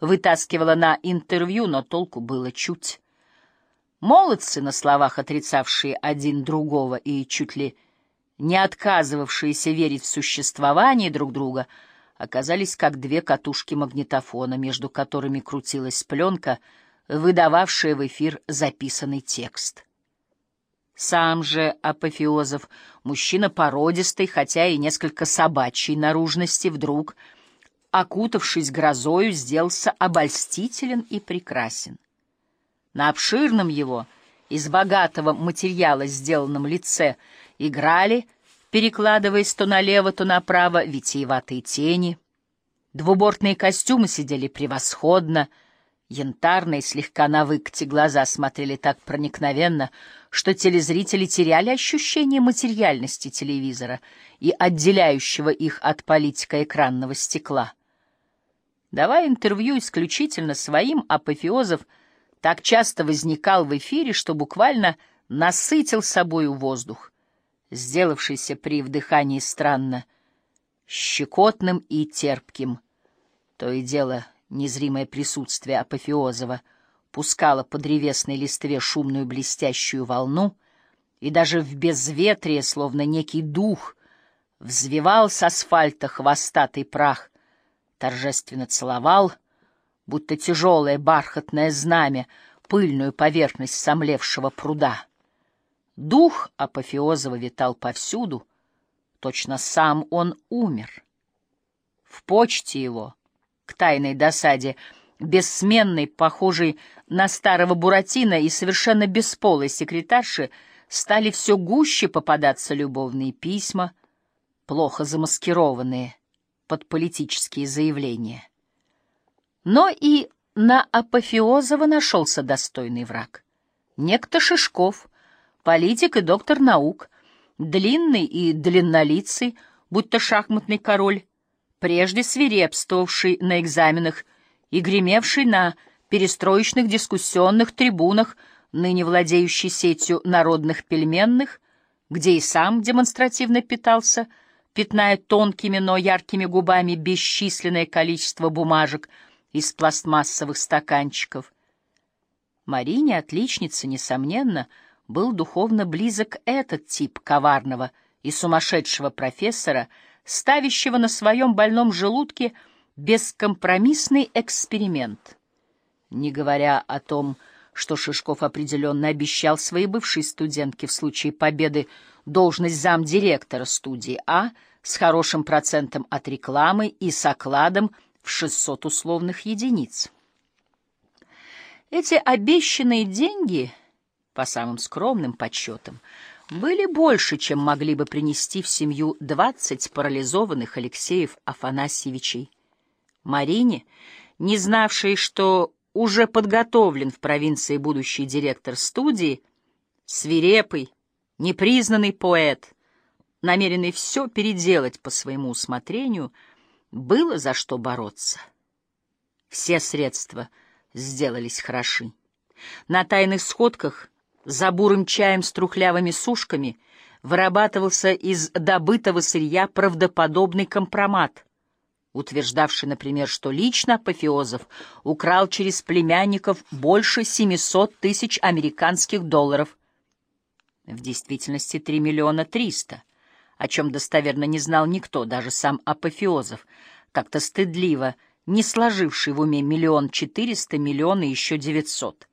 вытаскивала на интервью, но толку было чуть. Молодцы, на словах отрицавшие один другого и чуть ли не отказывавшиеся верить в существование друг друга, оказались как две катушки магнитофона, между которыми крутилась пленка, выдававшая в эфир записанный текст. Сам же Апофеозов, мужчина породистый, хотя и несколько собачьей наружности, вдруг, окутавшись грозою, сделался обольстителен и прекрасен. На обширном его, из богатого материала сделанном лице, играли, перекладываясь то налево, то направо, витиеватые тени. Двубортные костюмы сидели превосходно, янтарные, слегка на выкате глаза смотрели так проникновенно, что телезрители теряли ощущение материальности телевизора и отделяющего их от политика экранного стекла. Давая интервью исключительно своим, Апофеозов — так часто возникал в эфире, что буквально насытил собою воздух, сделавшийся при вдыхании странно щекотным и терпким. То и дело незримое присутствие Апофеозова пускало по древесной листве шумную блестящую волну, и даже в безветрие, словно некий дух, взвивал с асфальта хвостатый прах, торжественно целовал — будто тяжелое бархатное знамя, пыльную поверхность сомлевшего пруда. Дух Апофеозова витал повсюду, точно сам он умер. В почте его, к тайной досаде, бессменной, похожей на старого Буратино и совершенно бесполой секретарши, стали все гуще попадаться любовные письма, плохо замаскированные под политические заявления. Но и на Апофеозова нашелся достойный враг. Некто Шишков, политик и доктор наук, длинный и длиннолицый, будто шахматный король, прежде свирепствовавший на экзаменах и гремевший на перестроечных дискуссионных трибунах, ныне владеющий сетью народных пельменных, где и сам демонстративно питался, пятная тонкими, но яркими губами бесчисленное количество бумажек — из пластмассовых стаканчиков. Марине, отличнице, несомненно, был духовно близок этот тип коварного и сумасшедшего профессора, ставящего на своем больном желудке бескомпромиссный эксперимент. Не говоря о том, что Шишков определенно обещал своей бывшей студентке в случае победы должность замдиректора студии А с хорошим процентом от рекламы и с окладом – в 600 условных единиц. Эти обещанные деньги, по самым скромным подсчетам, были больше, чем могли бы принести в семью 20 парализованных Алексеев Афанасьевичей. Марине, не знавшей, что уже подготовлен в провинции будущий директор студии, свирепый, непризнанный поэт, намеренный все переделать по своему усмотрению — было за что бороться. Все средства сделались хороши. На тайных сходках за бурым чаем с трухлявыми сушками вырабатывался из добытого сырья правдоподобный компромат, утверждавший, например, что лично Апофеозов украл через племянников больше 700 тысяч американских долларов. В действительности 3 миллиона 300 о чем достоверно не знал никто, даже сам Апофеозов, как-то стыдливо, не сложивший в уме миллион четыреста, миллион еще девятьсот.